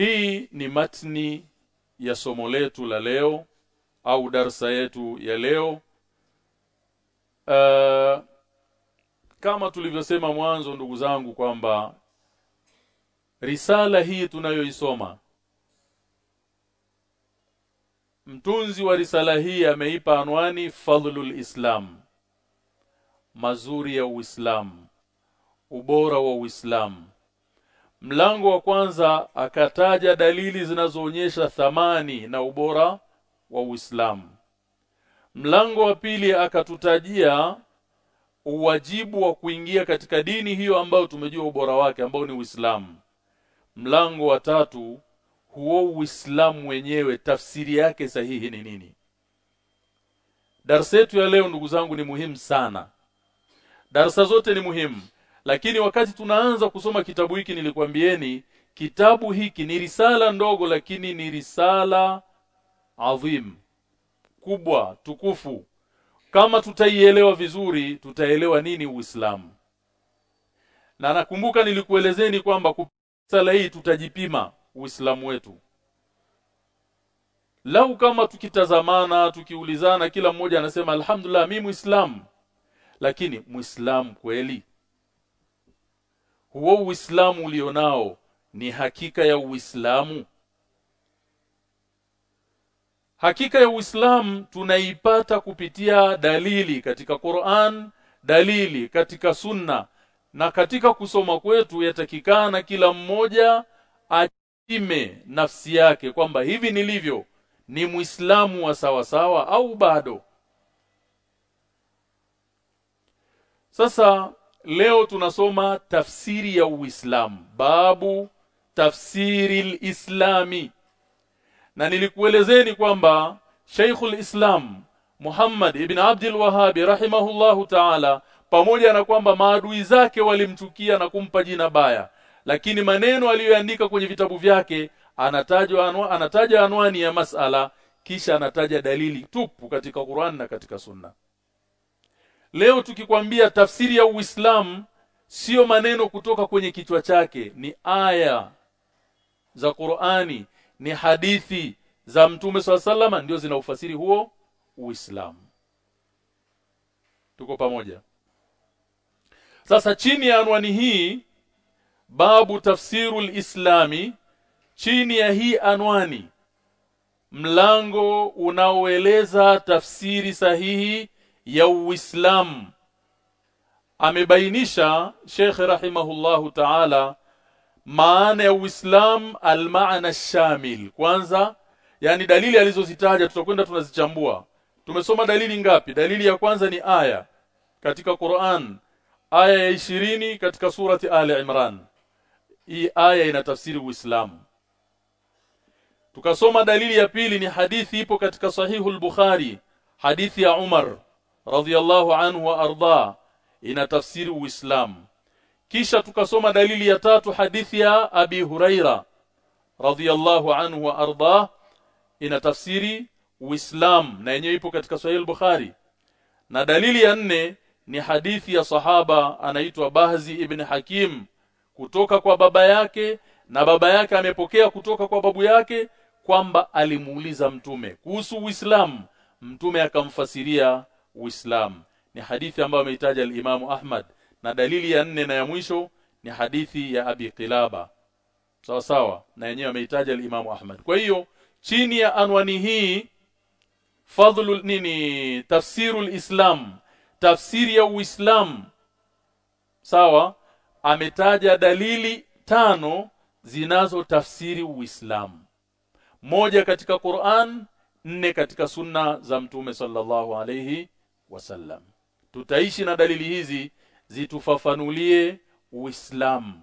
hii ni matni ya somo letu la leo au darsa yetu ya leo. Uh, kama tulivyosema mwanzo ndugu zangu kwamba risala hii tunayoisoma mtunzi wa risala hii ameipa anwani fadhlul islam mazuri ya uislamu ubora wa uislamu mlango wa kwanza akataja dalili zinazoonyesha thamani na ubora wa uislamu mlango wa pili akatutajia uwajibu wa kuingia katika dini hiyo ambayo tumejua ubora wake ambao ni Uislamu. Mlango wa tatu huo Uislamu wenyewe tafsiri yake sahihi ni nini? Darsa yetu ya leo ndugu zangu ni muhimu sana. Darsa zote ni muhimu, lakini wakati tunaanza kusoma kitabu hiki nilikwambieni kitabu hiki ni risala ndogo lakini ni risala adhim kubwa tukufu. Kama tutaielewa vizuri tutaelewa nini Uislamu. Na nakumbuka nilikuelezeni kwamba sala hii tutajipima Uislamu wetu. Lau kama tukitazamana tukiulizana kila mmoja anasema alhamdulillah mimi muislamu. Lakini muislamu kweli huo uislamu ulionao ni hakika ya uislamu Hakika ya Uislamu tunaipata kupitia dalili katika Qur'an, dalili katika Sunna na katika kusoma kwetu yatakikana kila mmoja atime nafsi yake kwamba hivi nilivyo ni Muislamu wa sawa sawa au bado. Sasa leo tunasoma tafsiri ya Uislamu, babu tafsiri islami na nilikuelezeni kwamba Sheikhul Islam Muhammad ibn Abdul Wahhab rahimahullahu ta'ala pamoja na kwamba maadui zake walimchukia na kumpa jina baya lakini maneno aliyoandika kwenye vitabu vyake anatajwa anwa, anataja anwani ya masala kisha anataja dalili tupu katika Qur'an na katika Sunna Leo tukikwambia tafsiri ya Uislamu sio maneno kutoka kwenye kichwa chake ni aya za Qur'ani ni hadithi za Mtume salama ndio zinaufasiri huo Uislamu. Tuko pamoja. Sasa chini ya anwani hii babu tafsirul islami chini ya hii anwani mlango unaoeleza tafsiri sahihi ya Uislamu. Amebainisha Sheikh rahimahullahu ta'ala maana ya Uislamu almaana shamil. Kwanza yani dalili alizozitaja tutakwenda tunazichambua. Tumesoma dalili ngapi? Dalili ya kwanza ni aya katika Qur'an aya ya ishirini katika surati Ali Imran. Hii aya ina tafsiri Uislamu. Tukasoma dalili ya pili ni hadithi ipo katika sahihul Bukhari hadithi ya Umar radhiyallahu anhu wa arda inatafsiri Uislamu. Kisha tukasoma dalili ya tatu hadithi ya Abi Huraira radhiallahu anhu wa arda ina tafsiri Uislam na yenyewe ipo katika Sahih Bukhari. Na dalili ya nne ni hadithi ya sahaba anaitwa Bahzi ibn Hakim kutoka kwa baba yake na baba yake amepokea kutoka kwa babu yake kwamba alimuuliza mtume kuhusu Uislamu. Mtume akamfasiria Uislamu. Ni hadithi ambayo ameitaja al-Imam Ahmad. Na dalili ya nne na ya mwisho ni hadithi ya Abi Qilaba sawa sawa na yenyewe ameitaja al-Imam Ahmad. Kwa hiyo chini ya anwani hii fadhlul nini? Tafsirul islam. Tafsiri ya uislamu. Sawa ametaja dalili tano zinazo tafsiri uislamu. Moja katika Qur'an nne katika sunna za mtume sallallahu alayhi wasallam. Tutaishi na dalili hizi zitufafanulie uislamu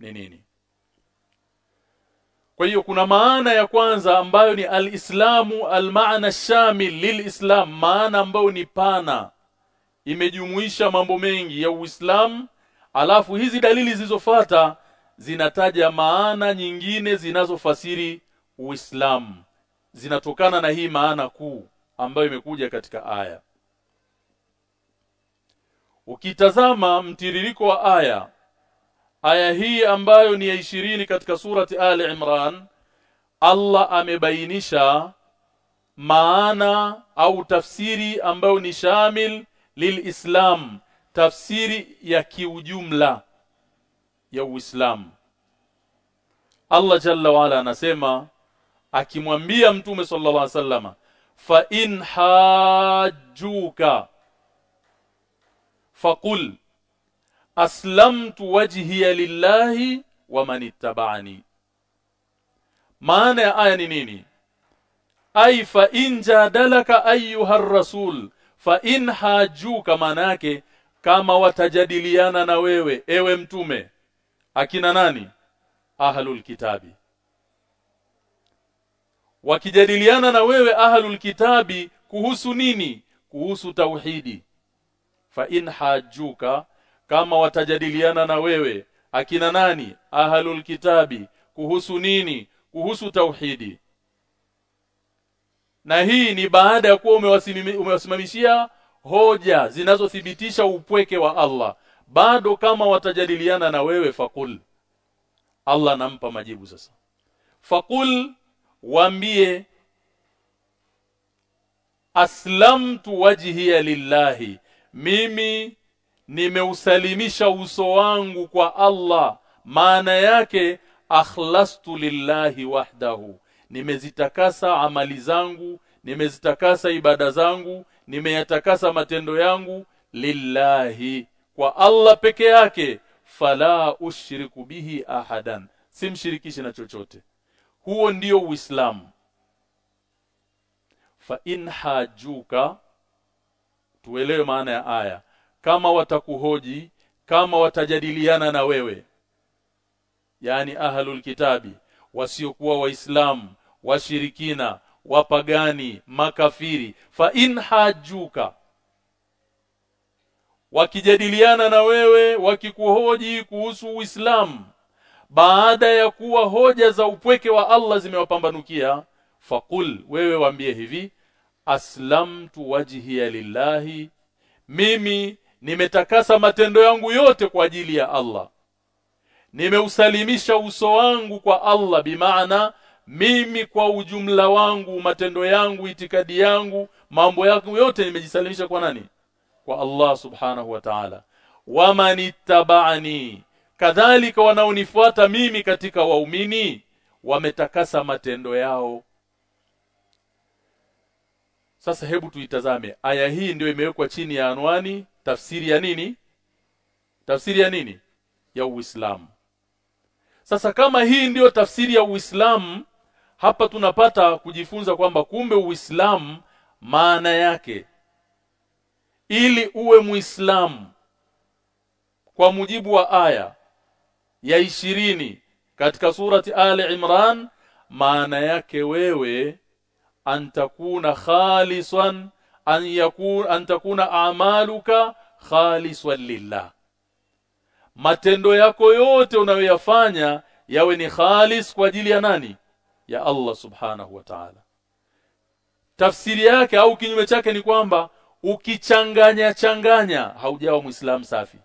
ni nini. Kwa hiyo kuna maana ya kwanza ambayo ni alislamu almaana shamil lilislam maana ambayo ni pana. Imejumuisha mambo mengi ya Uislamu alafu hizi dalili zilizofuata zinataja maana nyingine zinazofasiri Uislamu. Zinatokana na hii maana kuu ambayo imekuja katika aya Ukitazama mtiririko wa aya aya hii ambayo ni ya ishirini katika surati Ali Imran Allah amebainisha maana au tafsiri ambayo ni shamil lilislam tafsiri ya kiujumla ya Uislamu. Allah jalla waala anasema akimwambia mtume sallallahu alaihi wasallama fa in hajjuka faqul aslamtu wajhiya lillahi wa man ittaba'ani. Maana ya aya ni nini? Ay fa injadalaka ayyuha rasul fa in hajuka maana yake kama watajadiliana na wewe ewe mtume akina nani? Ahlul kitabi. Wakijadiliana na wewe ahlul kitabi kuhusu nini? Kuhusu tauhidi fa in hajuka kama watajadiliana na wewe akina nani? Ahlul kitabi kuhusu nini? Kuhusu tauhidi. Na hii ni baada ya kuwa umewasimamishia hoja zinazothibitisha upweke wa Allah. Bado kama watajadiliana na wewe fakul Allah nampa majibu sasa. Fakul waambie aslamtu wajhiya lillahi mimi nimeusalimisha uso wangu kwa Allah. Maana yake akhlastu lillahi wahdahu. Nimezitakasa amali zangu nimezitakasa ibada zangu nimeyatakasa matendo yangu lillahi. Kwa Allah peke yake fala ushiriku bihi ahadan. Simshirikishi na chochote. Huo ndio uislamu. Fa in hajuka tuelewe maana ya aya. Kama watakuhoji kama watajadiliana na wewe. Yani ahlul kitabi wasiokuwa waislamu washirikina wapagani makafiri fa in hajuka wakijadiliana na wewe wakikuhoji kuhusu Uislamu baada ya kuwa hoja za upweke wa Allah zimewapambanukia faqul wewe waambie hivi aslamtu wajhiya lillahi mimi nimetakasa matendo yangu yote kwa ajili ya Allah. Nimeusalimisha uso wangu kwa Allah bimaana mimi kwa ujumla wangu matendo yangu itikadi yangu mambo yangu yote nimejisalimisha kwa nani? Kwa Allah subhanahu wa ta'ala. Wamanittaba'ani kadhalika wanaonifuata mimi katika waumini wametakasa matendo yao sasa hebu tuitazame. Aya hii ndio imewekwa chini ya anwani tafsiri ya nini? Tafsiri ya nini? Ya Uislamu. Sasa kama hii ndiyo tafsiri ya Uislamu hapa tunapata kujifunza kwamba kumbe Uislamu maana yake. Ili uwe Muislamu kwa mujibu wa aya ya ishirini katika surati Ali Imran maana yake wewe antakuna khalisan an yakun an takuna a'maluka khalisan lillah. Matendo yako yote unayoyafanya yawe ni khalis kwa ajili ya nani? Ya Allah subhanahu wa ta'ala. Tafsiri yake au kinyume chake ni kwamba ukichanganya changanya haujawa muislamu safi.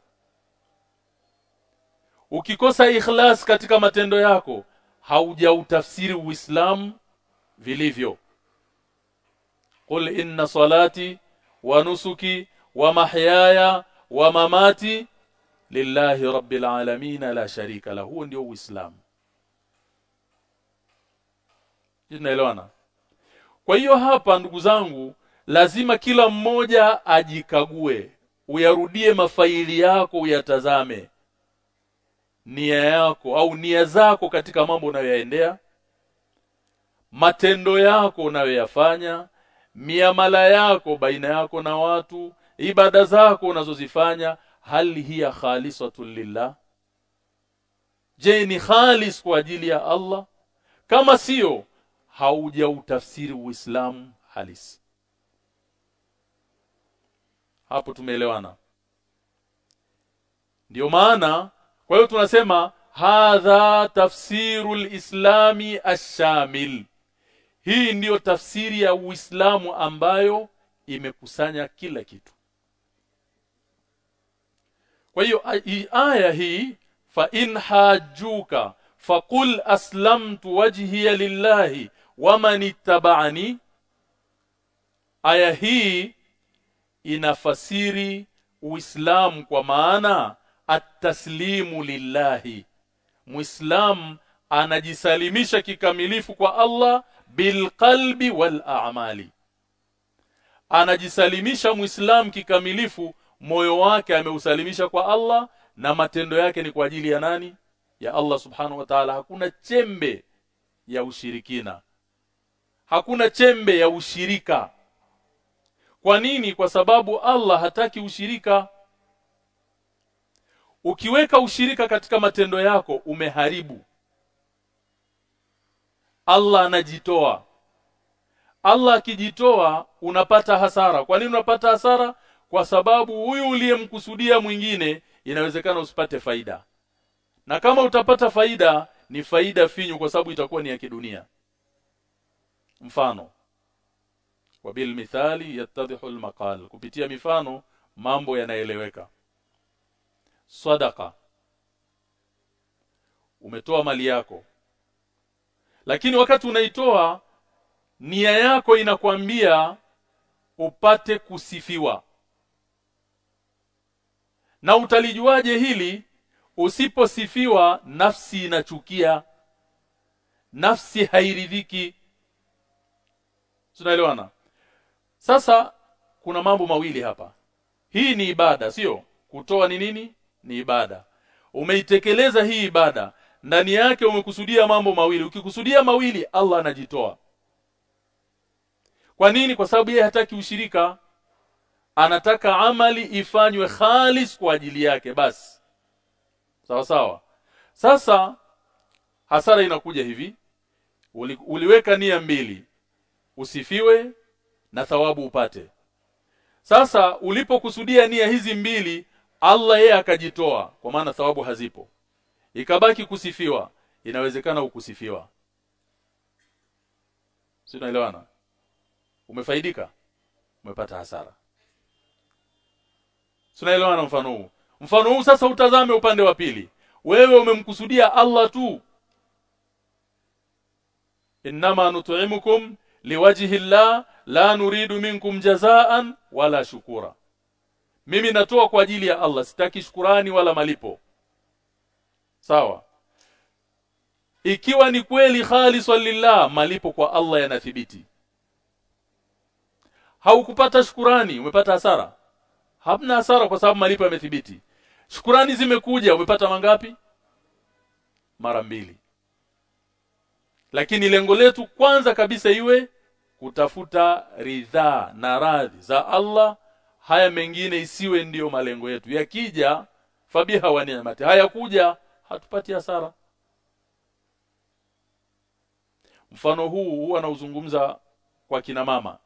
Ukikosa ikhlas katika matendo yako haujautafsiri uislamu vilivyo qul inna salati wa nusuki wa mahyaya wa mamati lillahi rabbil alamin la sharika lahu huo ndio uislamu. Tunaelewana? Kwa hiyo hapa ndugu zangu lazima kila mmoja ajikague uyarudie mafaili yako uyatazame. Nia yako au nia zako katika mambo unayoyaendea matendo yako unayoyafanya miamala yako baina yako na watu ibada zako unazozifanya hali hiya khalisatun lillah? Je ni khalis kwa ajili ya Allah? Kama sio haujautafsiri uislamu halisi. Hapo tumeelewana. Ndio maana kwa hiyo tunasema hadha tafsiru islami ashamil hii ndiyo tafsiri ya uislamu ambayo imekusanya kila kitu. Kwa hiyo aya hii fa in hajuka faqul aslamtu wajhiya lillahi waman ittaba'ani aya hii inafasiri uislamu kwa maana at-taslimu lillahi. Muislam anajisalimisha kikamilifu kwa Allah bilqalbi wal a'mali. Anajisalimisha muislam kikamilifu moyo wake ameusalimisha kwa Allah na matendo yake ni kwa ajili ya nani? Ya Allah subhanahu wa ta'ala. Hakuna chembe ya ushirikina. Hakuna chembe ya ushirika. Kwa nini? Kwa sababu Allah hataki ushirika. Ukiweka ushirika katika matendo yako umeharibu Allah anajitoa. Allah akijitoa unapata hasara. Kwa nini unapata hasara? Kwa sababu huyu uliyemkusudia mwingine inawezekana usipate faida. Na kama utapata faida ni faida finyu kwa sababu itakuwa ni ya kidunia. Mfano wabil mithali yattadhihu almaqal kupitia mifano mambo yanaeleweka. Sadaqa. Umetoa mali yako lakini wakati unaitoa nia yako inakwambia upate kusifiwa. Na utalijuaje hili? Usiposifiwa nafsi inachukia. Nafsi hairidhiki. Tunaelewana? Sasa kuna mambo mawili hapa. Hii ni ibada sio? Kutoa ni nini? Ni ibada. Umeitekeleza hii ibada ndani yake umekusudia mambo mawili. Ukikusudia mawili Allah anajitoa. Kwa nini? Kwa sababu yeye hataki ushirika. Anataka amali ifanywe khalis kwa ajili yake basi. Sawa sawa. Sasa hasara inakuja hivi. Uli, uliweka nia mbili. Usifiwe na thawabu upate. Sasa ulipokusudia nia hizi mbili Allah yeye akajitoa. Kwa maana thawabu hazipo ikabaki kusifiwa. Inawezekana ukusifiwa. Sinaelewana umefaidika? Umepata hasara. Tunaelewana mfano huu? Mfano huu sasa utazame upande wa pili. Wewe umemkusudia Allah tu. Innama nut'imukum liwajhi Allah la nuridu minkum jazaan wala shukura. Mimi natoa kwa ajili ya Allah sitaki shukurani wala malipo Sawa. Ikiwa ni kweli khalis lillah malipo kwa Allah yanathibiti. Haukupata shukurani umepata hasara? Hamna hasara kwa sababu malipo yamethibiti. Shukurani zimekuja umepata mangapi? Mara mbili. Lakini lengo letu kwanza kabisa iwe kutafuta ridhaa na radhi za Allah. Haya mengine isiwe ndiyo malengo yetu. Yakija fabiha wa ni'mati. Hayakuja hatupati hasara. Mfano huu huwa nauzungumza kwa kina mama.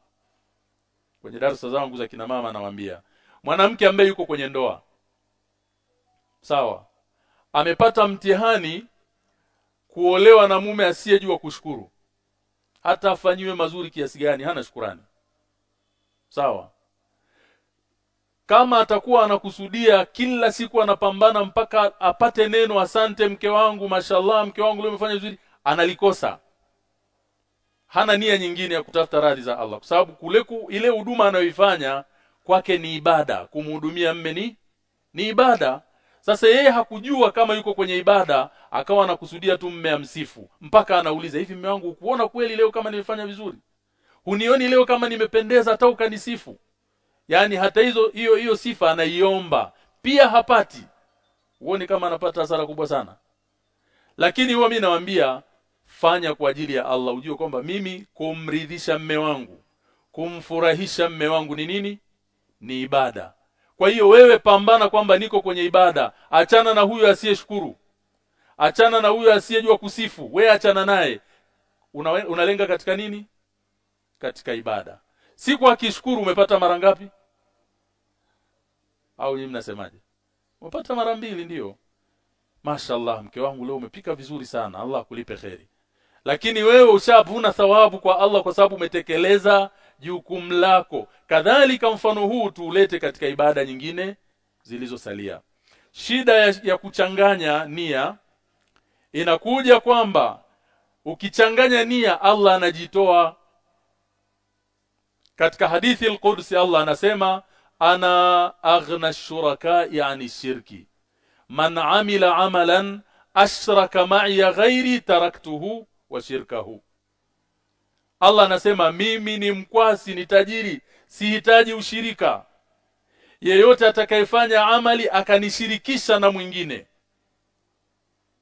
Kwenye darasa zangu za kina mama nawaambia mwanamke ambaye yuko kwenye ndoa sawa amepata mtihani kuolewa na mume asiyejua kushukuru. Hata afanyiwe mazuri kiasi gani hana shukurani. Sawa kama atakuwa anakusudia kila siku anapambana mpaka apate neno asante mke wangu mashallah mke wangu leo umefanya vizuri analikosa. Hana nia nyingine ya kutafuta radhi za Allah. Kwa sababu kule ile huduma anayoifanya kwake ni ibada. Kumhudumia mme ni ni ibada. Sasa yeye hakujua kama yuko kwenye ibada akawa anakusudia tu mme amsifu. Mpaka anauliza hivi mme wangu kuona kweli leo kama nimefanya vizuri? Hunioni leo kama nimependeza hata ukanisifu yani hata hizo hiyo hiyo sifa anaiomba. Pia hapati. Uone kama anapata hasara kubwa sana? Lakini huwa mimi nawaambia fanya kwa ajili ya Allah. Ujue kwamba mimi kumridhisha mme wangu kumfurahisha mme wangu ni nini? Ni ibada. Kwa hiyo wewe pambana kwamba niko kwenye ibada. Achana na huyo asiyeshukuru. Achana na huyo asiyejua kusifu. We achana naye. Una, unalenga katika nini? Katika ibada siku akishukuru umepata mara ngapi? Au nyinyi mnasemaje? Umepata mara mbili ndiyo Mashallah mke wangu leo umepika vizuri sana. Allah akulipe kheri. Lakini wewe ushavuna thawabu kwa Allah kwa sababu umetekeleza jukumu lako. Kadhalika mfano huu tuulete katika ibada nyingine zilizosalia. Shida ya, ya kuchanganya nia inakuja kwamba ukichanganya nia Allah anajitoa katika hadithi al-Qudsi Allah anasema ana aghna shuraka yani shirki. Man amila amalan ashraka ma'i ghairi taraktuhu wa shirkahu. Allah anasema mimi ni mkwasi ni tajiri sihitaji ushirika. Yeyote atakayefanya amali akanishirikisha na mwingine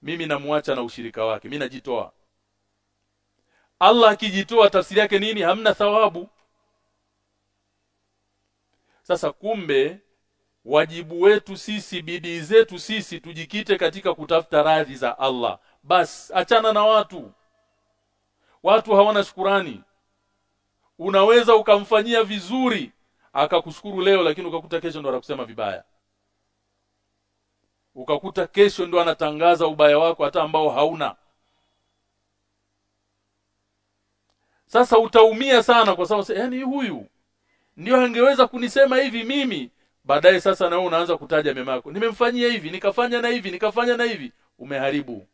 mimi namuacha na ushirika wake mimi najitoa. Allah akijitoa tafsiri yake nini? Hamna thawabu sasa kumbe wajibu wetu sisi bidii zetu sisi tujikite katika kutafuta radhi za Allah. Bas achana na watu. Watu hawana shukurani. Unaweza ukamfanyia vizuri akakushukuru leo lakini ukakuta kesho ndo anakusema vibaya. Ukakuta kesho ndo anatangaza ubaya wako hata ambao hauna. Sasa utaumia sana kwa sababu yani huyu ndio angeweza kunisema hivi mimi. Baadaye sasa na unaanza kutaja mema yako. Nimemfanyia hivi nikafanya na hivi nikafanya na hivi. Umeharibu.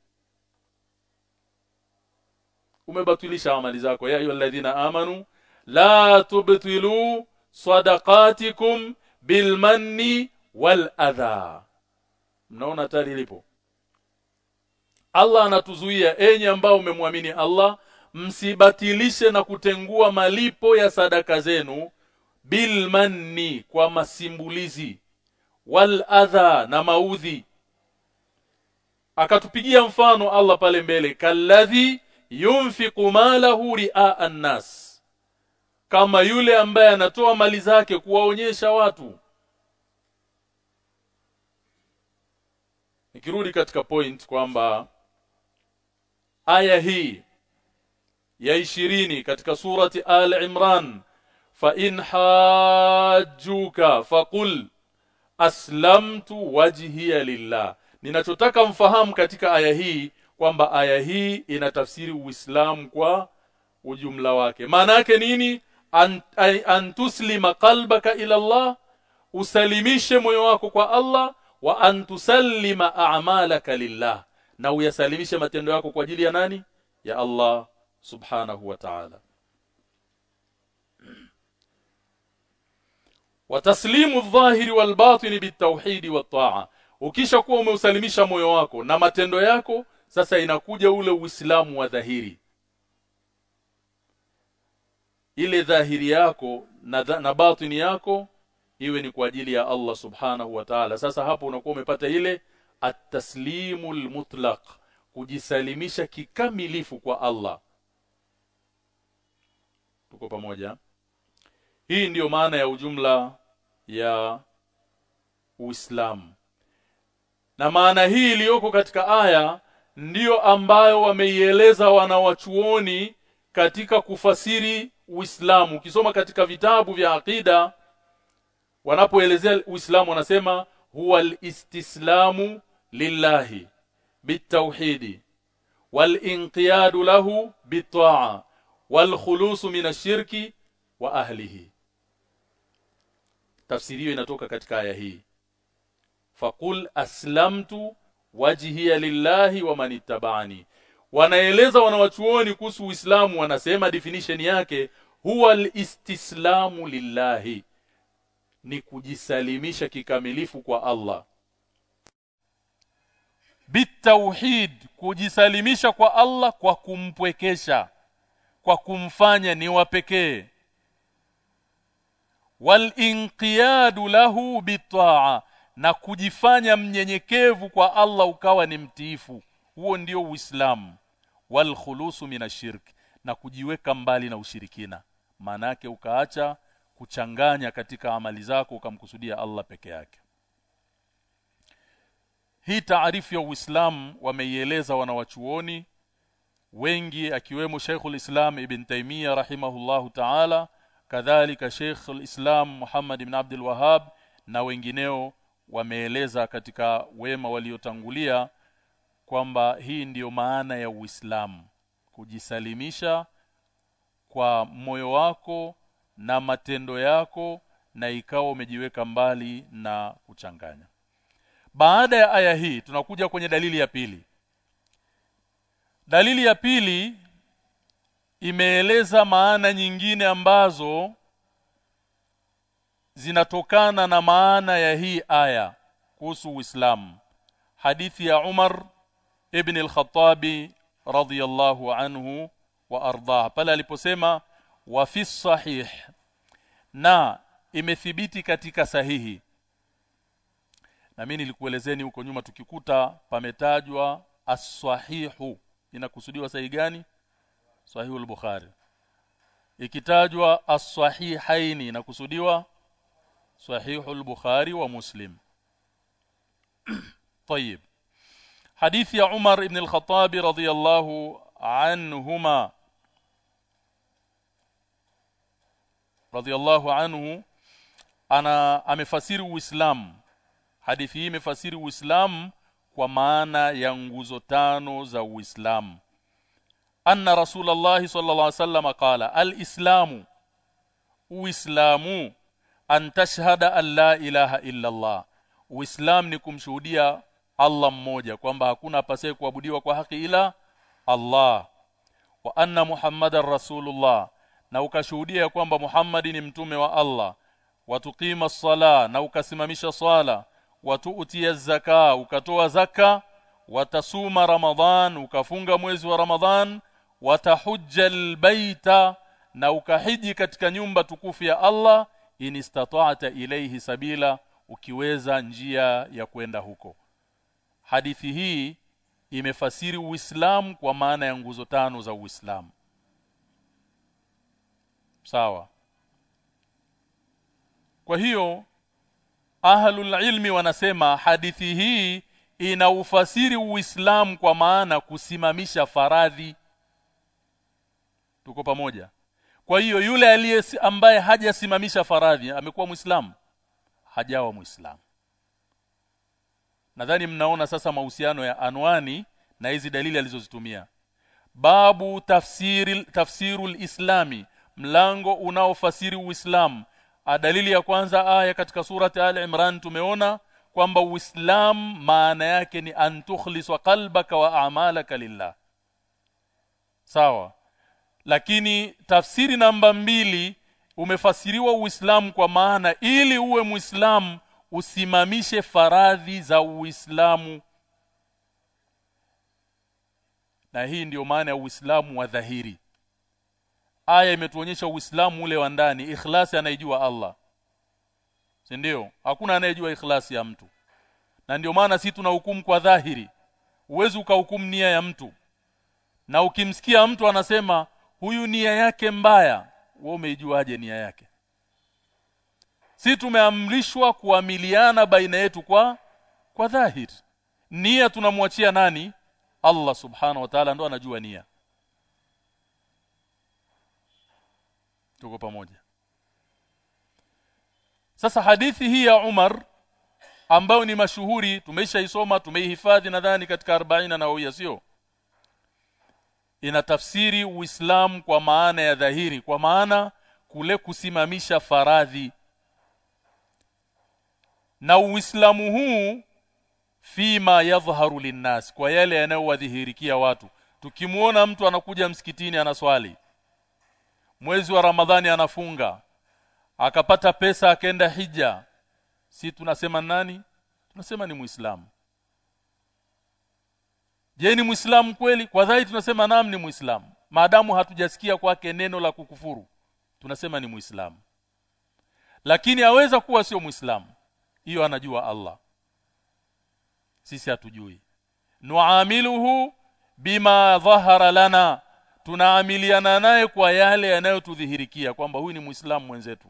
Umebatilisha amali zako. Ya ayyuhalladhina amanu la tubtilu sadaqatikum bilmanni wal adha mnaona hatari lipo Allah anatuzuia. Enyi ambao umemwamini Allah msibatilishe na kutengua malipo ya sadaka zenu bilmanni kwa masimbulizi wal adha na maudhi. Akatupigia mfano Allah pale mbele kalladhi yunfiqu malahu ri'a annas. Kama yule ambaye anatoa mali zake kuwaonyesha watu. Nikirudi katika point kwamba aya hii ya ishirini katika surati al imran fa in hajjuka faqul aslamtu wajhiya lillah. Ninachotaka mfahamu katika aya hii kwamba aya hii inatafsiri uislamu kwa ujumla wake. Maana yake nini? An, an tuslima qalbaka ila Allah usalimishe moyo wako kwa Allah wa antusallima a'malaka lillah. Na uyasalimishe matendo yako kwa ajili ya nani? Ya Allah subhanahu wa ta'ala wataslimu taslimu dhahiri wal-batini bit-tauhid wat-ta'a ukisha kuwa umeusalimisha moyo wako na matendo yako sasa inakuja ule uislamu wa dhahiri. Ile dhahiri yako na, dha, na batini yako iwe ni kwa ajili ya Allah subhanahu wa ta'ala. Sasa hapo unakuwa umepata ile at-taslimul mutlaq kujisalimisha kikamilifu kwa Allah. Tuko pamoja hii ndiyo maana ya ujumla ya Uislamu. Na maana hii iliyoko katika aya ndiyo ambayo wameieleza wanawachuoni katika kufasiri Uislamu. Ukisoma katika vitabu vya akida wanapoelezea Uislamu wanasema huwa al-istislamu lillahi bitauhidi walinqiyadu lahu bitaa walkhulusu min ashirki wa ahlihi tafsiri hiyo inatoka katika aya hii. Faqul aslamtu wajhiya lillahi wa manittabani wanaeleza wanawachuoni kuhusu Uislamu wanasema definition yake huwa alistislamu lillahi. Ni kujisalimisha kikamilifu kwa Allah. Bitawhid kujisalimisha kwa Allah kwa kumpwekesha kwa kumfanya ni wa pekee walinqiyadu lahu bitaa na kujifanya mnyenyekevu kwa Allah ukawa ni mtiifu. Huo ndio Uislamu. Walkhulusu minashirk na kujiweka mbali na ushirikina. Maana yake ukaacha kuchanganya katika amali zako ukamkusudia Allah peke yake. Hii taarifu ya Uislamu wameieleza wanawachuoni wengi akiwemo Sheikhul Islam Ibn Taymiyyah rahimahullahu ta'ala kadhalika sheikh Islam Muhammad ibn Abdul Wahhab na wengineo wameeleza katika wema waliotangulia kwamba hii ndiyo maana ya Uislamu kujisalimisha kwa moyo wako na matendo yako na ikawa umejiweka mbali na kuchanganya. Baada ya aya hii tunakuja kwenye dalili ya pili. Dalili ya pili imeeleza maana nyingine ambazo zinatokana na maana ya hii aya kuhusu Uislamu. Hadithi ya Umar ibn al-Khattabi radiyallahu anhu wa ardah pale aliposema wa fi sahih na imethibiti katika sahihi. Na mimi nilikuelezeni huko nyuma tukikuta pametajwa as-sahihu. Inakusudiwa sahihi gani sahihul bukhari ikitajwa as-sahihaini inakusudiwa sahihul bukhari wa muslim طيب حديث يا عمر بن الخطاب رضي الله عنهما رضي الله عنه ana amefasiri uislamu hadithi hii imefasiri uislamu kwa maana ya nguzo tano za uislamu anna rasulullah sallallahu alaihi wasallam qala alislamu uislamu an tashhada an la ilaha illa allah uislam ni kumshuhudia Allah mmoja kwamba hakuna apasaye kuabudiwa kwa haki ila Allah. Wa anna muhammadar rasulullah na ukashuhudia kwamba Muhammadi ni mtume wa Allah. Watuqima sala na ukasimamisha swala. Watuutia zaka ukatoa zaka watasuma ramadhan ukafunga mwezi wa ramadhan watahujja albayta na ukahiji katika nyumba tukufu ya Allah inistata'ta ilayhi sabila ukiweza njia ya kwenda huko. Hadithi hii imefasiri Uislamu kwa maana ya nguzo tano za Uislamu. Sawa. Kwa hiyo ahlul ilmi wanasema hadithi hii inaufasiri Uislamu kwa maana kusimamisha faradhi tuko pamoja. Kwa hiyo yule aliye ambaye hajasimamisha faradhi amekuwa Muislamu hajawa Muislamu. Nadhani mnaona sasa mahusiano ya anwani na hizi dalili alizozitumia. Babu tafsiri tafsirul islami mlango unaofasiri uislamu. Dalili ya kwanza aya katika surati al-imran tumeona kwamba uislamu maana yake ni antukhliswa qalbaka wa a'malaka lillah. Sawa lakini tafsiri namba mbili umefasiriwa uislamu kwa maana ili uwe muislamu usimamishe faradhi za Uislamu. Na hii ndiyo maana ya Uislamu wa dhahiri. Aya imetuonyesha Uislamu ule wa ndani. Ikhlasi anaijua Allah. Si ndio? Hakuna anayejua ikhlasi ya mtu. Na ndio maana si tuna hukumu kwa dhahiri. Uwezi ukahukumu nia ya mtu. Na ukimsikia mtu anasema huyu nia yake mbaya. Wewe umeijuaje nia yake? Si tumeamrishwa kuamiliana baina yetu kwa kwa dhahiri. Nia tunamwachia nani? Allah subhanahu wa ta'ala ndo anajua nia. Tuko pamoja. Sasa hadithi hii ya Umar ambayo ni mashuhuri tumeisha isoma tumeihifadhi nadhani katika 40 na sio ina tafsiri Uislamu kwa maana ya dhahiri kwa maana kule kusimamisha faradhi. Na Uislamu huu fima yadhharu linnas kwa yale yanayowadhihirikia watu. Tukimuona mtu anakuja msikitini anaswali mwezi wa Ramadhani anafunga akapata pesa akaenda hija si tunasema nani? Tunasema ni muislamu je ni muislamu kweli? Kwa dhahiri tunasema naam ni muislamu. Maadamu hatujasikia kwake neno la kukufuru tunasema ni muislamu. Lakini aweza kuwa sio muislamu. Hiyo anajua Allah. Sisi hatujui. Nuamiluhu bima dhahara lana. Tunaamiliana naye kwa yale yanayotudhihirikia kwamba huyu ni muislamu mwenzetu.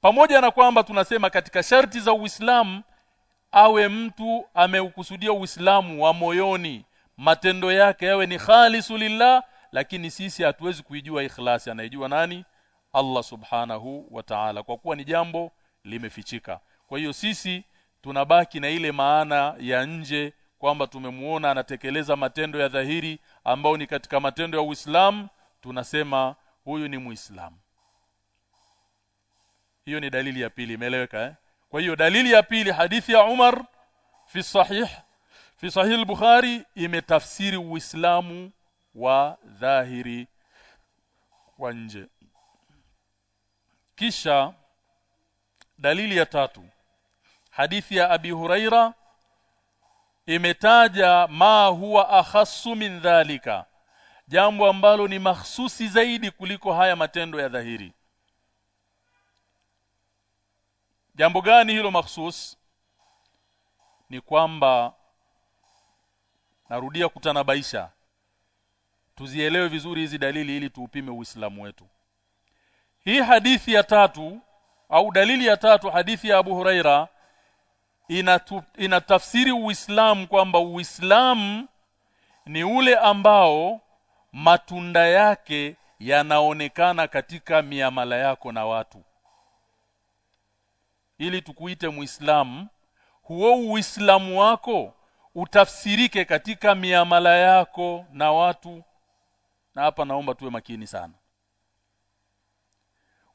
Pamoja na kwamba tunasema katika sharti za Uislamu awe mtu ameukusudia Uislamu wa moyoni. Matendo yake yawe ni khalisu lillah lakini sisi hatuwezi kuijua ikhlasi anaijua nani? Allah subhanahu wa ta'ala. Kwa kuwa ni jambo limefichika. Kwa hiyo sisi tunabaki na ile maana ya nje kwamba tumemuona anatekeleza matendo ya dhahiri ambao ni katika matendo ya Uislamu. Tunasema huyu ni Muislamu. Hiyo ni dalili ya pili. Imeeleweka eh kwa hiyo dalili ya pili hadithi ya Umar fi sahih fi sahih al-bukhari imetafsiri uislamu wa dhahiri wa nje. Kisha dalili ya tatu hadithi ya abi huraira imetaja ma huwa akhasu min dhalika jambo ambalo ni mahsusi zaidi kuliko haya matendo ya dhahiri jambo gani hilo mahsus ni kwamba narudia kutana baisha tuzielewe vizuri hizi dalili ili tuupime uislamu wetu. Hii hadithi ya tatu au dalili ya tatu hadithi ya Abu Huraira inatu, inatafsiri Uislamu kwamba Uislamu ni ule ambao matunda yake yanaonekana katika miamala yako na watu ili tukuite Muislamu huo Uislamu wako utafsirike katika miamala yako na watu. Na hapa naomba tuwe makini sana.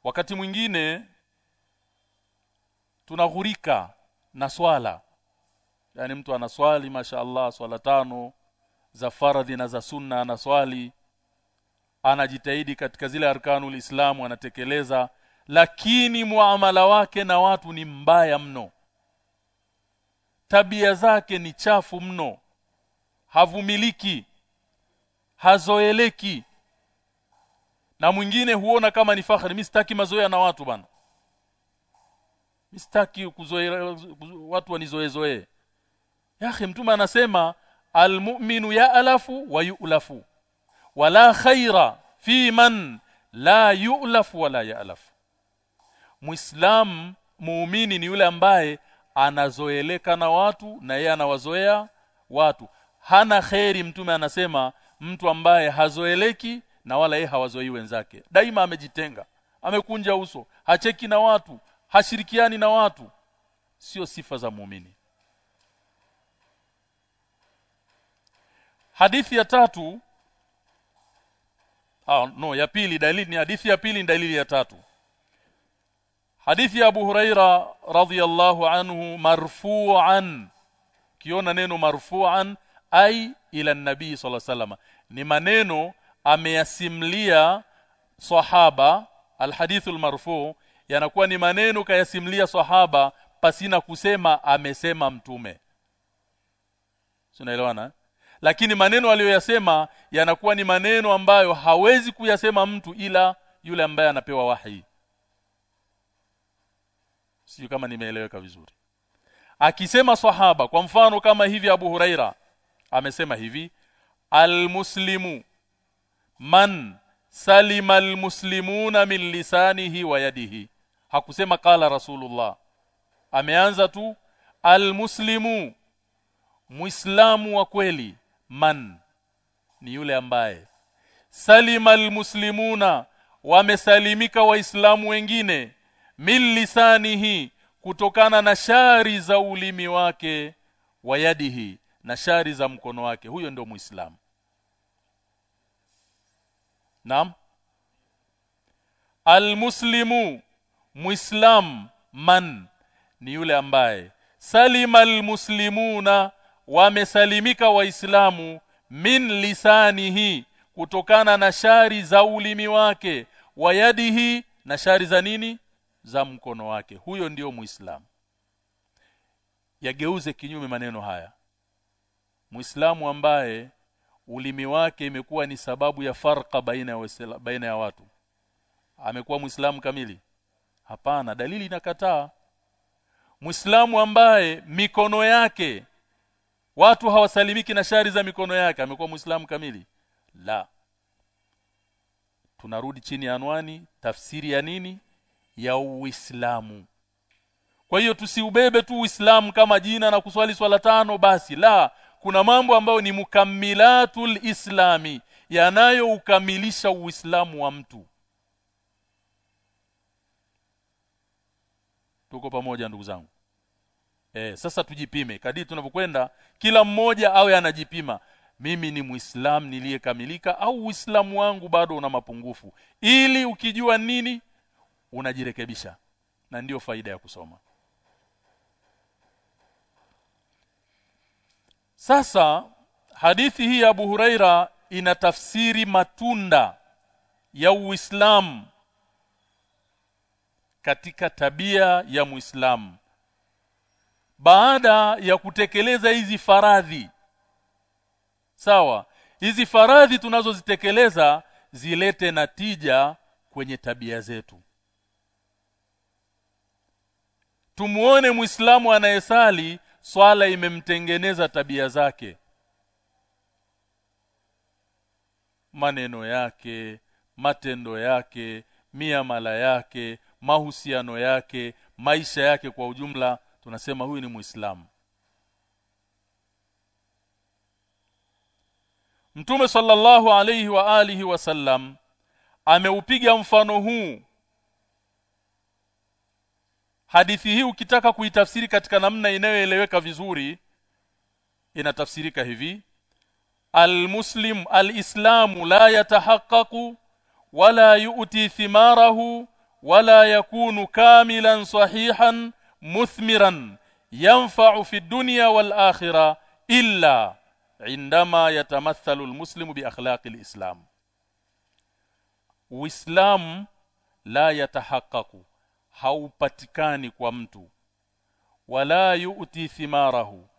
Wakati mwingine tunaghurika na swala. Yani mtu anaswali mashaallah swala tano za faradhi na za sunna anaswali anajitahidi katika zile arkanul islamu anatekeleza lakini muamala wake na watu ni mbaya mno. Tabia zake ni chafu mno. Havumiliki. Hazoeleki. Na mwingine huona kama ni fakhari mimi sitaki mazoea na watu bana. Mistaki kuzoea watu wanizoezoe yahi mtume anasema almu'minu ya'lafu wa yu'lafu. Wala khaira fi man la yu'lafu wala ya'lafu muislam muumini ni yule ambaye anazoeleka na watu na yeye anawazoea watu. Hana kheri mtume anasema mtu ambaye hazoeleki na wala yeye hawazoei wenzake. Daima amejitenga amekunja uso hacheki na watu hashirikiani na watu. Sio sifa za muumini. Hadithi ya tatu. Ah no ya pili dalili ni hadithi ya pili dalili ya tatu hadithi ya Abu Huraira radhiyallahu anhu marfu'an. Kiona neno marfu'an? Ai ila nabii sallallahu alaihi ni maneno ameyasimlia sahaba alhadithu almarfu yanakuwa ni maneno kayasimlia sahaba pasina kusema amesema mtume. Tunaelewana lakini maneno aliyoyasema yanakuwa ni maneno ambayo hawezi kuyasema mtu ila yule ambaye anapewa wahi Sio kama nimeeleweka vizuri. Akisema swahaba kwa mfano kama hivi Abu Huraira amesema hivi almuslimu man salima almuslimuna min lisanihi wa yadihi. Hakusema kala rasulullah. Ameanza tu almuslimu muislamu wa kweli man. Ni yule ambaye salima almuslimuna wamesalimika waislamu wengine min lisanihi kutokana na shari za ulimi wake wayadihi na shari za mkono wake. Huyo ndio muislamu. Naam. Almuslimu Muislam man ni yule ambaye salima almuslimuna wamesalimika waislamu min lisanihi kutokana na shari za ulimi wake wayadihi na shari za nini za mkono wake. Huyo ndiyo muislamu. Yageuze kinyume maneno haya. Muislamu ambaye ulimi wake imekuwa ni sababu ya farqa baina ya baina ya watu. Amekuwa muislamu kamili? Hapana dalili inakataa. Muislamu ambaye mikono yake watu hawasalimiki na shari za mikono yake amekuwa muislamu kamili? La. Tunarudi chini ya anwani tafsiri ya nini ya uislamu. Kwa hiyo tusiubebe tu uislamu kama jina na kuswali swala tano basi. La kuna mambo ambayo ni mukamilatul islami yanayoukamilisha uislamu wa mtu. Tuko pamoja ndugu zangu. Eh sasa tujipime. Kadiri tunapokwenda kila mmoja awe anajipima. Mimi ni muislam niliyekamilika au uislamu wangu bado una mapungufu? Ili ukijua nini unajirekebisha. Na ndiyo faida ya kusoma. Sasa hadithi hii ya Abu Huraira ina tafsiri matunda ya Uislamu katika tabia ya Muislamu. Baada ya kutekeleza hizi faradhi sawa hizi faradhi tunazozitekeleza zilete natija kwenye tabia zetu tumuone muislamu anayesali swala imemtengeneza tabia zake. Maneno yake matendo yake miamala yake mahusiano yake maisha yake kwa ujumla tunasema huyu ni muislamu. Mtume sallallahu alayhi wa alihi wasallam ameupiga mfano huu Hadithi hii ukitaka kuitafsiri katika namna inayoeleweka vizuri inatafsirika hivi Almuslim alislamu la yatahaqqaqu wala yu'ti thimarahu wala yakunu kamilan sahihan muthmiran yanfa'u fi dunya wal akhirah illa عندما يتمثل المسلم باخلاق الاسلام uislamu la yatahaqqaqu haupatikani kwa mtu. Wala yu'ti thimarahu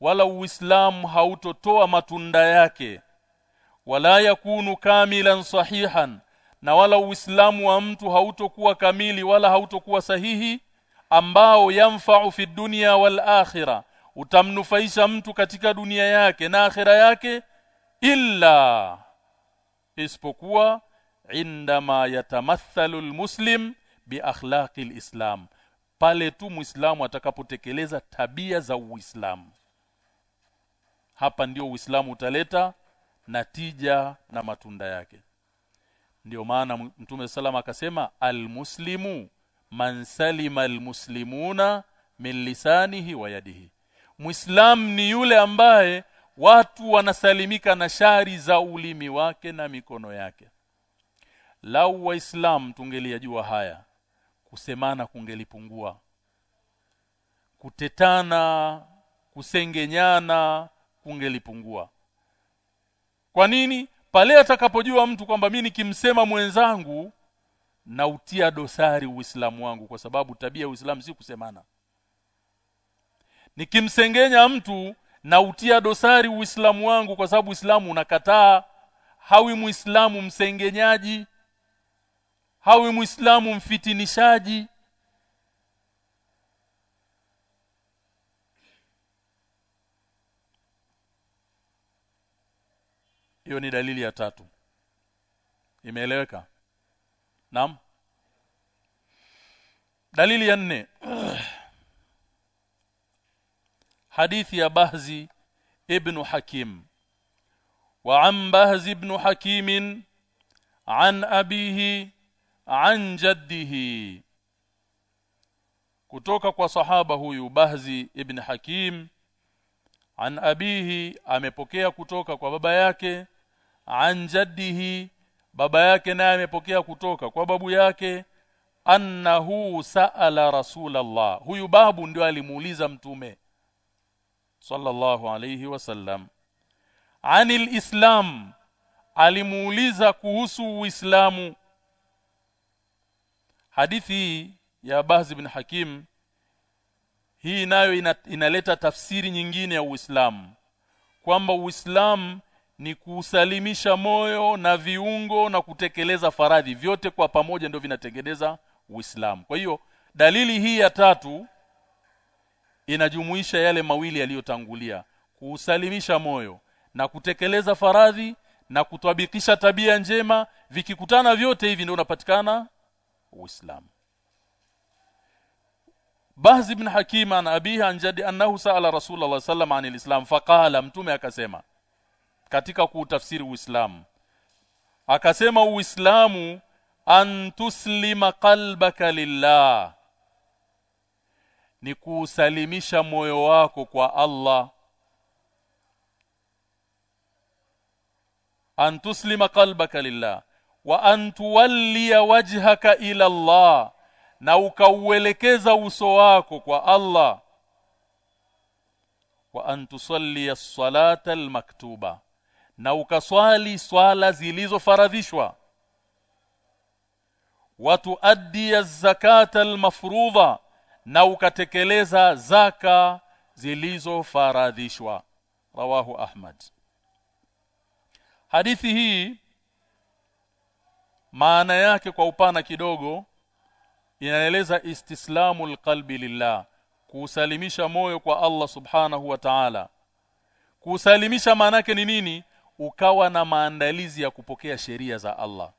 wala uislamu hautotoa matunda yake. Wala yakunu kamilan sahihan na wala uislamu wa mtu hautokuwa kamili wala hautokuwa sahihi ambao yamfa'u fi dunya wal akhirah utamnufaisha mtu katika dunia yake na akhira yake illa isipokuwa indama yatamathalu almuslim biakhlaqi alislam pale tu muislamu atakapotekeleza tabia za uislamu. Hapa ndio uislamu utaleta natija na matunda yake. Ndio maana mtume salama akasema almuslimu man salima almuslimuna min lisanihi wa yadihi. Muislam ni yule ambaye watu wanasalimika na shari za ulimi wake na mikono yake. Lau waislam tungelijua haya, kusemana kungelipungua. Kutetana, kusengenyana kungelipungua. Kwa nini? Pale atakapojua mtu kwamba mimi nikimsema mwenzangu na utia dosari Uislamu wangu kwa sababu tabia ya Uislamu si kusemana nikimsengenya mtu na utia dosari uislamu wangu kwa sababu uislamu unakataa hawi muislamu msengenyaji hawi muislamu mfitinishaji. Hiyo ni dalili ya tatu. Imeeleweka? Naam. Dalili ya nne. Hadithi ya Bahzi ibn Hakim. Wa an Bahzi ibn Hakim an abihi an jaddihi. Kutoka kwa sahaba huyu Bahzi ibn Hakim an abihi amepokea kutoka kwa baba yake an jaddihi baba yake naye amepokea kutoka kwa babu yake annahu sa'ala rasulallah. Huyu babu ndio alimuuliza mtume sallallahu alayhi wasallam. Anil islam alimuuliza kuhusu uislamu hadithi hii ya Bahz bin Hakim hii nayo ina, inaleta tafsiri nyingine ya Uislamu. Kwamba Uislamu ni kusalimisha moyo na viungo na kutekeleza faradhi. Vyote kwa pamoja ndio vinatengeneza Uislamu. Kwa hiyo dalili hii ya tatu inajumuisha yale mawili yaliyotangulia. Kuusalimisha moyo na kutekeleza faradhi na kutwabikisha tabia njema. Vikikutana vyote hivi ndio unapatikana Uislamu. Bahz ibn Hakim an abiha an jadi annahu sa'ala Rasulullah sallam anil Islam faqala mtume akasema katika kuutafsiri Uislamu akasema Uislamu an tuslima qalbaka lillah. Ni kuusalimisha moyo wako kwa Allah. An qalbaka lillah wa an wajhaka ila Allah na ukauelekeza uso wako kwa Allah. Wa antusalli as-salata al-maktuba na ukaswali swala zilizofaradhishwa. Watuaddi az-zakata al-mafruḍa na ukatekeleza zaka zilizofaradhishwa. Rawahu ahmad. Hadithi hii maana yake kwa upana kidogo inaeleza istislamu alqalbi lillah kuusalimisha moyo kwa Allah subhanahu wa ta'ala. Kuusalimisha maana yake ni nini? Ukawa na maandalizi ya kupokea sheria za Allah.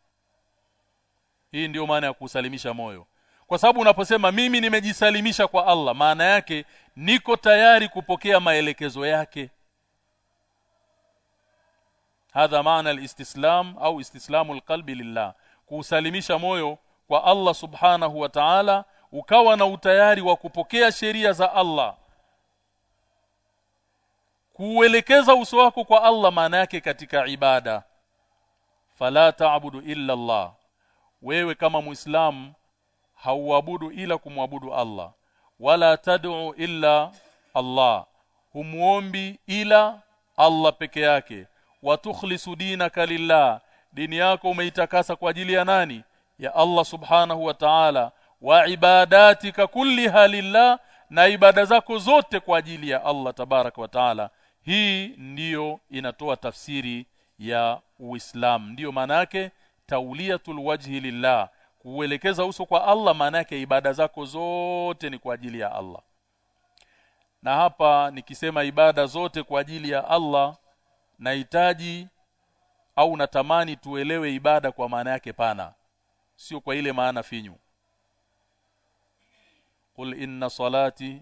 Hii ndiyo maana ya kuusalimisha moyo. Kwa sababu unaposema mimi nimejisalimisha kwa Allah maana yake niko tayari kupokea maelekezo yake hadha maana alistislam au istislamu alqalbi lillah. Kusalimisha moyo kwa Allah subhanahu wa ta'ala ukawa na utayari wa kupokea sheria za Allah. Kuelekeza uso wako kwa Allah maana yake katika ibada. Fala ta'budu illa Allah. Wewe kama muislam hauabudu ila kumwabudu Allah. Wala tad'u illa Allah. Humuombi ila Allah peke yake watukhlisu dinaka lillah. Dini yako umeitakasa kwa ajili ya nani? Ya Allah subhanahu wa ta'ala. Wa ibadatika kulliha lillah na ibada zako zote kwa ajili ya Allah tabarak wa taala. Hii ndiyo inatoa tafsiri ya Uislamu ndiyo maana yake tauliyatul wajhi lillah. Kuelekeza uso kwa Allah maana yake ibada zako zote ni kwa ajili ya Allah. Na hapa nikisema ibada zote kwa ajili ya Allah nahitaji au natamani tuelewe ibada kwa maana yake pana sio kwa ile maana finyu. Qul inna salati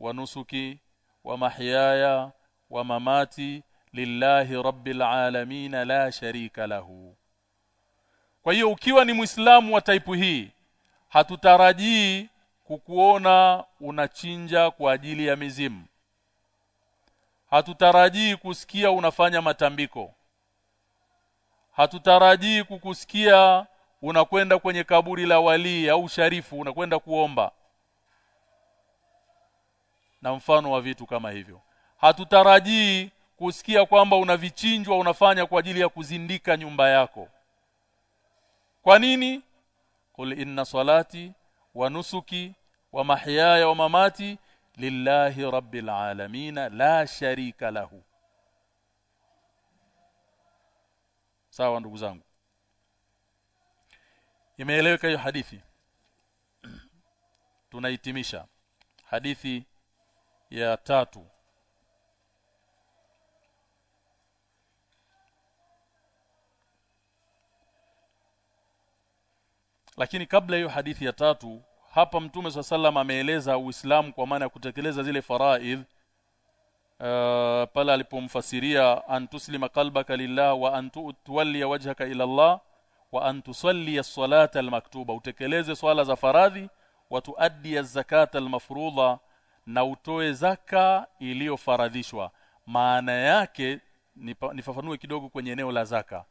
wa nusuki wa mahyaya wa mamati lillahi rabbil alamin la sharika lahu. Kwa hiyo ukiwa ni Muislamu wa taipu hii hatutarajii kukuona unachinja kwa ajili ya mizimu hatutarajii kusikia unafanya matambiko. Hatutarajii kukusikia unakwenda kwenye kaburi la walii au sharifu unakwenda kuomba. Na mfano wa vitu kama hivyo. Hatutarajii kusikia kwamba unavichinjwa unafanya kwa ajili ya kuzindika nyumba yako. Kwa nini? Qul inna salati wa nusuki wa mahyaya wa mamati lillahi rabbil alamin la sharika lahu. Sawa ndugu zangu. Imeeleweka hiyo hadithi? Tunahitimisha. Hadithi ya tatu. Lakini kabla hiyo hadithi ya tatu hapa mtume swalla sallam ameeleza uislamu kwa maana ya kutekeleza zile faraidh uh, pale alipomfasiria antuslima qalbaka lillah wa an tuwalli wajhaka ila Allah wa an tusalli as-salata al-maktuba. Utekeleze swala za faradhi wa tuaddi az-zakata al-mafruḍa na utoe zaka iliyofaradhishwa. Maana yake nifafanue kidogo kwenye eneo la zaka.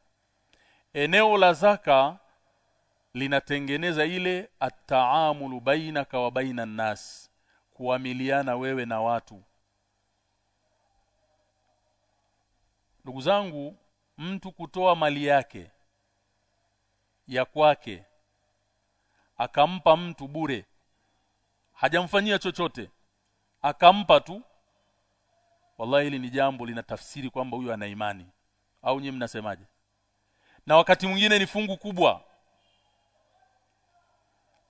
Eneo la zaka linatengeneza ile ataamulu bainaka wa baina nas kuamiliana wewe na watu. Ndugu zangu mtu kutoa mali yake ya kwake akampa mtu bure hajamfanyia chochote akampa tu wallahi hili ni jambo lina tafsiri kwamba huyu ana imani. Au nyinyi mnasemaje? Na wakati mwingine ni fungu kubwa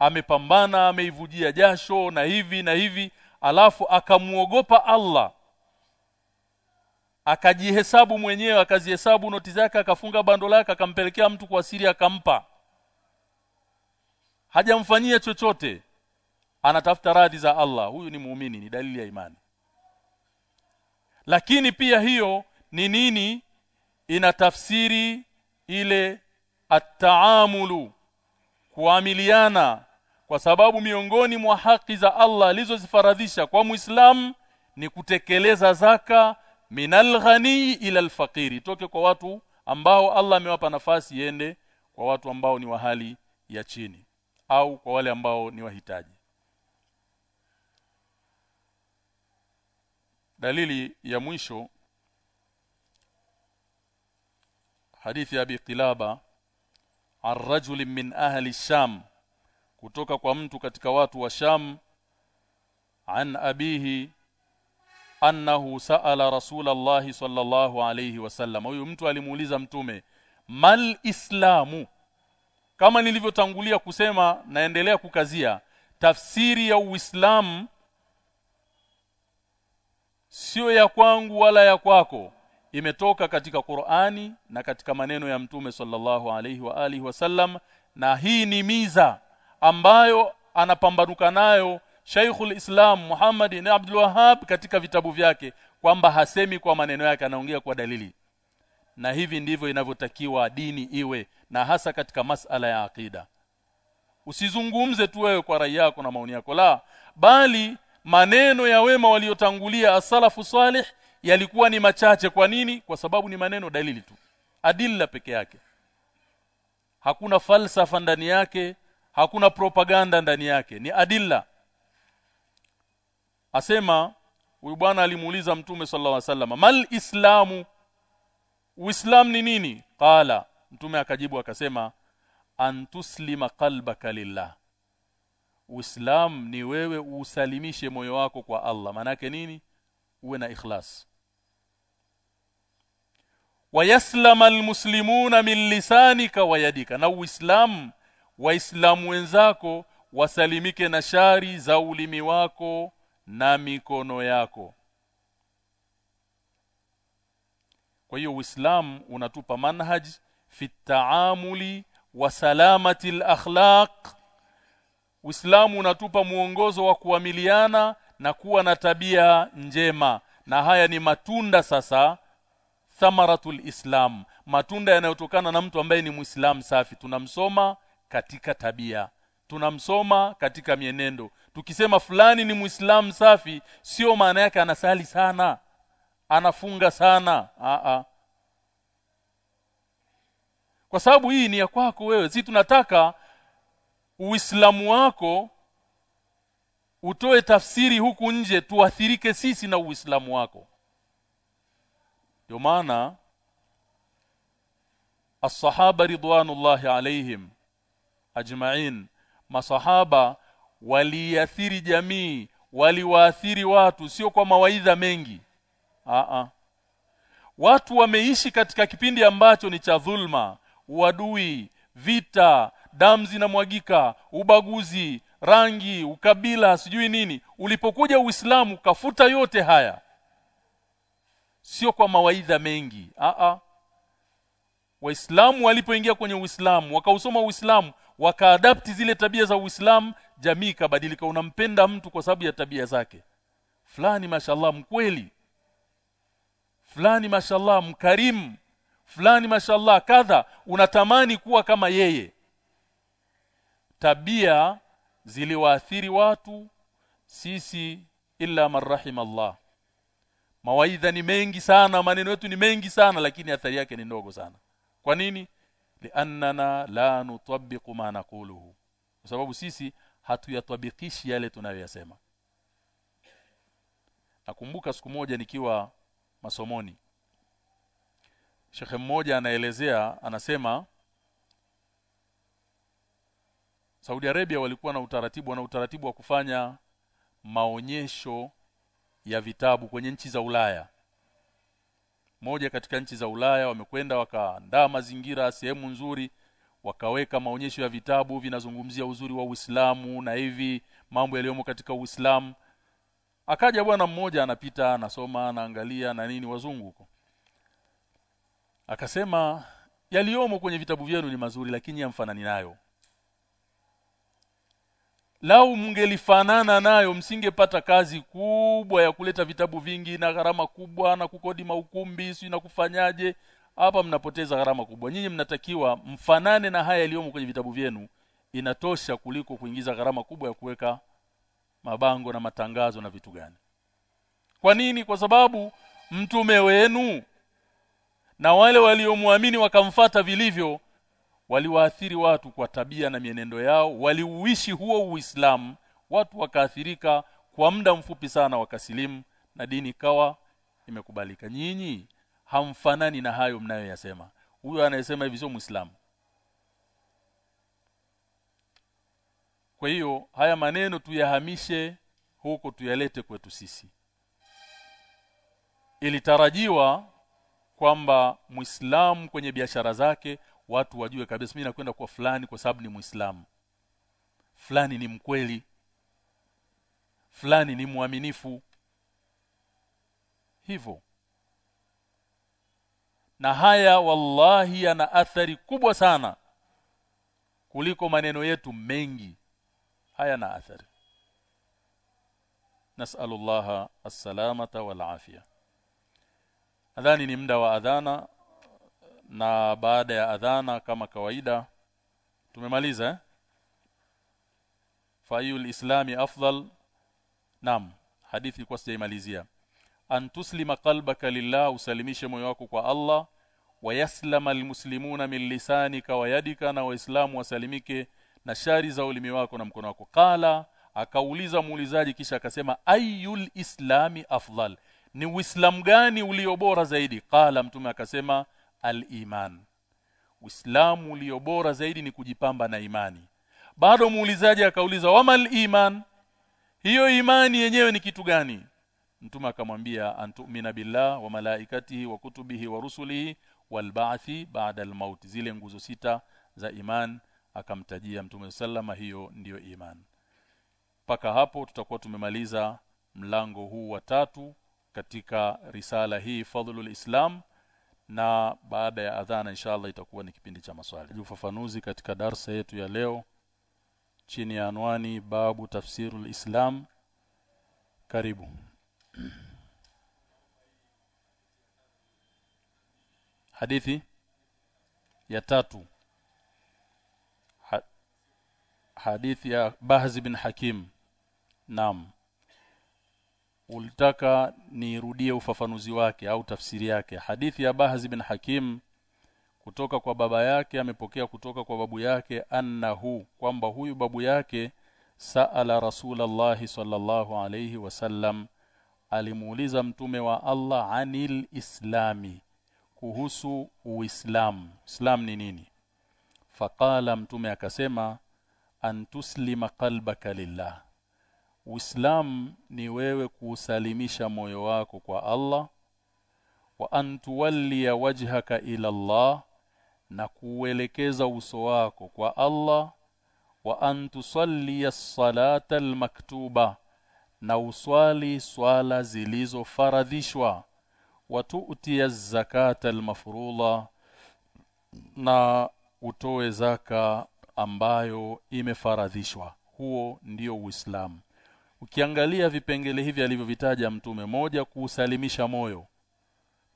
amepambana ameivujia jasho na hivi na hivi alafu akamuogopa Allah. Akajihesabu mwenyewe akazihesabu noti zake akafunga bando lake akampelekea mtu kwa siri akampa. Hajamfanyia chochote anatafuta radhi za Allah. Huyu ni muumini ni dalili ya imani. Lakini pia hiyo ni nini? Ina tafsiri ile ataamulu kuamiliana kwa sababu miongoni mwa haki za Allah alizozifaradhisha kwa Muislamu ni kutekeleza zaka minal ghani ila alfaqiri toke kwa watu ambao Allah amewapa nafasi yende kwa watu ambao ni wahali ya chini au kwa wale ambao ni wahitaji. Dalili ya mwisho hadithi ya Abi Qilaba ar-rajul min ahli Sham kutoka kwa mtu katika watu wa Sham an abihi annahu sa'ala rasulallahi sallallahu alayhi wasallam huyu mtu alimuuliza mtume mal islamu? Kama nilivyotangulia kusema naendelea kukazia tafsiri ya Uislamu sio ya kwangu wala ya kwako. Imetoka katika Qur'ani na katika maneno ya Mtume sallallahu alaihi wa alihi wasallam na hii ni miza ambayo anapambanuka nayo Sheikhul Islam Muhammad ibn Abdul Wahhab katika vitabu vyake kwamba hasemi kwa maneno yake anaongea kwa dalili. Na hivi ndivyo inavyotakiwa dini iwe na hasa katika masala ya akida usizungumze tu wewe kwa rai yako na maoni yako la bali maneno ya wema waliotangulia asalafu salih yalikuwa ni machache. Kwa nini? Kwa sababu ni maneno dalili tu adilla peke yake. Hakuna falsafa ndani yake hakuna propaganda ndani yake. Ni adilla. Asema huyu bwana alimuuliza mtume sallallahu alaihi wasallam mal islamu? Uislam ni nini? Qala. Mtume akajibu akasema antuslima qalbaka lillah. Uislam ni wewe usalimishe moyo wako kwa Allah. Manake nini? Uwe na ikhlas. Wayaslama almuslimuna min lisanika wa yadika. Na uislam waislamu wenzako wasalimike na shari za ulimi wako na mikono yako. Kwa hiyo uislamu unatupa manhaj fi taamuli wa salamati al-akhlaq. Uislamu unatupa muongozo wa kuamiliana na kuwa na tabia njema. Na haya ni matunda sasa thamaratul islam. Matunda yanayotokana na mtu ambaye ni muislamu safi. Tunamsoma katika tabia. Tunamsoma katika mienendo. Tukisema fulani ni muislamu safi sio maana yake anasali sana. Anafunga sana. A a kwa sababu hii ni ya kwako wewe. Si tunataka uislamu wako utoe tafsiri huku nje tuathirike sisi na uislamu wako. Ndio maana as-sahaba ridwanullahi alaihim ajma'in. Masahaba waliathiri jamii waliwaathiri watu sio kwa mawaidha mengi. A a watu wameishi katika kipindi ambacho ni cha dhulma uadui vita damu zinamwagika ubaguzi rangi ukabila sijui nini. Ulipokuja uislamu kafuta yote haya. Sio kwa mawaidha mengi. A a waislamu walipoingia kwenye uislamu wakausoma uislamu wakaadapti zile tabia za uislamu jamii ikabadilika. Unampenda mtu kwa sababu ya tabia zake. Fulani mashallah mkweli. Fulani mashallah mkarimu. Fulani mashallah kadha. Unatamani kuwa kama yeye. Tabia ziliwaathiri watu sisi illa marrahim Allah. Mawaidha ni mengi sana maneno yetu ni mengi sana lakini athari yake ni ndogo sana. Kwa nini liannana la nutabiqu ma naquluhu. Kwa sababu sisi hatuyatabikishi yale tunayoyasema. Nakumbuka siku moja nikiwa masomoni. Shekhe mmoja anaelezea anasema Saudi Arabia walikuwa na utaratibu na utaratibu wa kufanya maonyesho ya vitabu kwenye nchi za Ulaya. Moja katika nchi za Ulaya wamekwenda wakaandaa mazingira sehemu nzuri wakaweka maonyesho ya vitabu vinazungumzia uzuri wa Uislamu na hivi mambo yaliyomo katika Uislamu. Akaja bwana mmoja anapita anasoma anaangalia na nini wazungu huko. Akasema yaliyomo kwenye vitabu vyenu ni mazuri lakini yamfanani nayo lau mngelifanana nayo msingepata kazi kubwa ya kuleta vitabu vingi na gharama kubwa na kukodi maukumbi si na kufanyaje hapa mnapoteza gharama kubwa. Nyinyi mnatakiwa mfanane na haya yaliyomo kwenye vitabu vyenu. Inatosha kuliko kuingiza gharama kubwa ya kuweka mabango na matangazo na vitu gani. Kwa nini? Kwa sababu mtume wenu na wale waliomwamini wakamfata vilivyo waliwaathiri watu kwa tabia na mienendo yao waliuishi huo uislamu watu wakaathirika kwa muda mfupi sana wakasilimu na dini ikawa imekubalika. Nyinyi hamfanani na hayo mnayoyasema. Huyo anayesema hivi sio muislamu. Kwa hiyo haya maneno tuyahamishe huko tuyalete kwetu sisi. Ilitarajiwa kwamba muislamu kwenye biashara zake watu wajue kabisa mimi nakwenda kwa fulani kwa sababu ni muislamu. Fulani ni mkweli. Fulani ni mwaminifu. Hivyo. Na haya wallahi yana athari kubwa sana kuliko maneno yetu mengi. Haya na athari. Nasallallahu as-salamata wal afia adhani ni muda wa adhana na baada ya adhana kama kawaida tumemaliza eh? Fayul islami afdal. Nam hadithi ilikuwa sijaimalizia. An tuslima qalbaka lillah usalimishe moyo wako kwa Allah. Wayaslama almuslimuna min lisanika wa yadika na waislamu wasalimike na shari za ulimi wako na mkono wako. Qala akauliza muulizaji kisha akasema ayul islami afdal? Ni uislamu gani ulio bora zaidi? Qala mtume akasema al-iman. Uislamu ulio bora zaidi ni kujipamba na imani. Bado muulizaji akauliza wamal iman? Hiyo imani yenyewe ni kitu gani? Mtume akamwambia antu'mina billah wa malaikatihi wa kutubihi wa rusulihi wal ba'thi ba'da al-maut zile nguzo sita za iman akamtajia mtume sallama hiyo ndiyo iman. Paka hapo tutakuwa tumemaliza mlango huu wa tatu katika risala hii fadhlul islam na baada ya adhana inshallah itakuwa ni kipindi cha maswali. Ufafanuzi katika darsa yetu ya leo chini ya anwani babu tafsirul islam. Karibu. Hadithi ya tatu. Ha hadithi ya Bahz bin Hakim. Naam ulitaka nirudie ufafanuzi wake au tafsiri yake. Hadithi ya Bahzi bin Hakim kutoka kwa baba yake amepokea kutoka kwa babu yake annahu kwamba huyu babu yake saala rasulullah sallallahu alayhi wasallam alimuuliza mtume wa Allah anil islami kuhusu uislamu islam ni nini? Faqala mtume akasema antuslima qalbaka lillah Uislamu ni wewe kuusalimisha moyo wako kwa Allah wa antuwalli wajhaka ila Allah na kuuelekeza uso wako kwa Allah wa antusalli as-salata al-maktuba na uswali swala zilizofaradhishwa wa tu'ti az-zakata al-mafruḍa na utoe zaka ambayo imefaradhishwa. Huo ndio Uislamu ukiangalia vipengele hivi alivyovitaja mtume moja kuusalimisha moyo.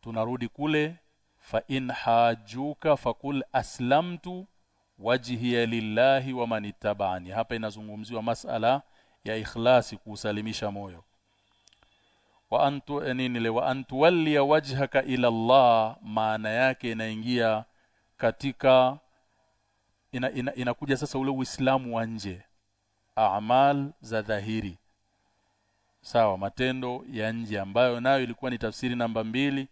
Tunarudi kule fa in hajuka fakul aslamtu wajhiya lillahi wa manittabani hapa inazungumziwa masala ya ikhlasi kuusalimisha moyo. Wa antu nini le wa antu walia wajhaka ila Allah maana yake inaingia katika inakuja ina, ina, sasa ule uislamu wa nje a'mal za dhahiri sawa matendo ya nje ambayo nayo ilikuwa ni tafsiri namba mbili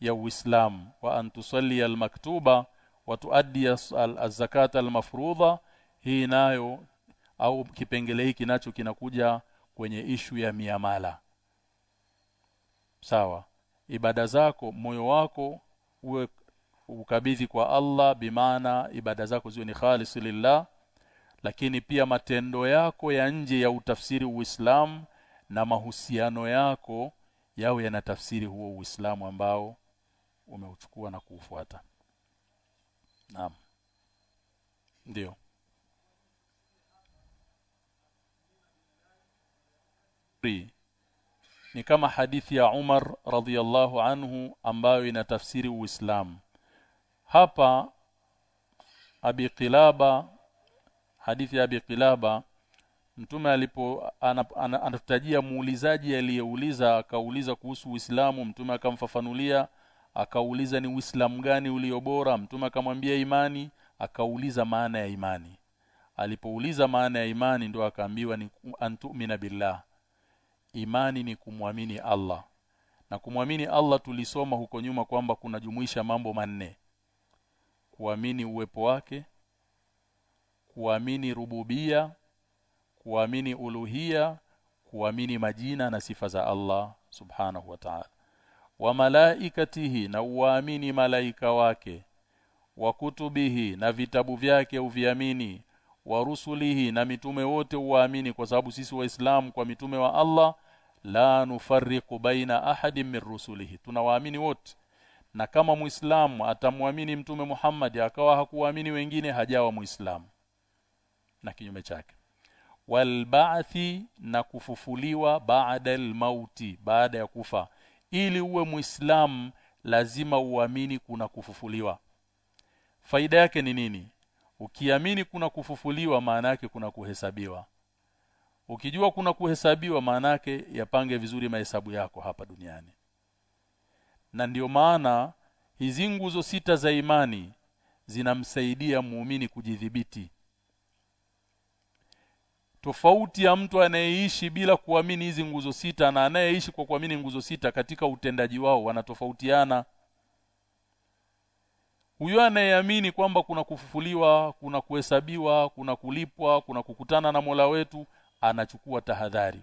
ya Uislamu. Wa antusalli almaktuba wa tuaddi az-zakata al-mafruḍa hii nayo au kipengele hiki nacho kinakuja kwenye ishu ya miamala. Sawa. Ibada zako moyo wako uwe ukabidhi kwa Allah bimaana ibada zako ziwe ni khalis lillah. Lakini pia matendo yako ya nje ya utafsiri Uislamu na mahusiano yako yawe yanatafsiri huo Uislamu ambao umeuchukua na kuufuata. Naam. Ndio. Ni kama hadithi ya Umar radhiyallahu anhu ambayo inatafsiri Uislamu. Hapa Abi Qilaba hadithi ya Abi Qilaba Mtume alipo anatutajia ana, muulizaji aliyeuliza akauliza kuhusu Uislamu. Mtume akamfafanulia akauliza ni Uislamu gani ulio bora? Mtume akamwambia imani akauliza maana ya imani. Alipouliza maana ya imani ndo akaambiwa ni antu'mina billah. Imani ni kumwamini Allah. Na kumwamini Allah tulisoma huko nyuma kwamba kunajumuisha mambo manne. Kuamini uwepo wake kuamini rububia kuamini uluhia kuamini majina na sifa za Allah subhanahu wa ta'ala. Wa malaikatihi na uamini malaika wake wa kutubihi na vitabu vyake uviamini wa rusulihi na mitume wote uamini kwa sababu sisi waislamu kwa mitume wa Allah la nufarriqu baina ahadin min rusulihi. Tunawaamini wote. Na kama muislamu atamwamini mtume Muhammad akawa hakuamini wengine hajawa muislamu. Na kinyume chake walba'thi na kufufuliwa baada mauti baada ya kufa. Ili uwe muislamu lazima uamini kuna kufufuliwa. Faida yake ni nini? Ukiamini kuna kufufuliwa maana yake kuna kuhesabiwa. Ukijua kuna kuhesabiwa maana yake yapange vizuri mahesabu yako hapa duniani. Na ndiyo maana hizi nguzo sita za imani zinamsaidia muumini kujidhibiti tofauti ya mtu anayeishi bila kuamini hizi nguzo sita na anayeishi kwa kuamini nguzo sita katika utendaji wao wanatofautiana. Huyo anayeamini kwamba kuna kufufuliwa kuna kuhesabiwa kuna kulipwa kuna kukutana na Mola wetu anachukua tahadhari.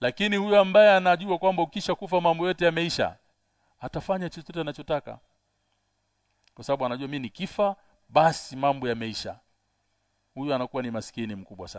Lakini huyo ambaye anajua kwamba ukisha kufa mambo yote yameisha atafanya chochote anachotaka. Kwa sababu anajua mimi nikifa basi mambo yameisha. Huyo anakuwa ni maskini mkubwa sana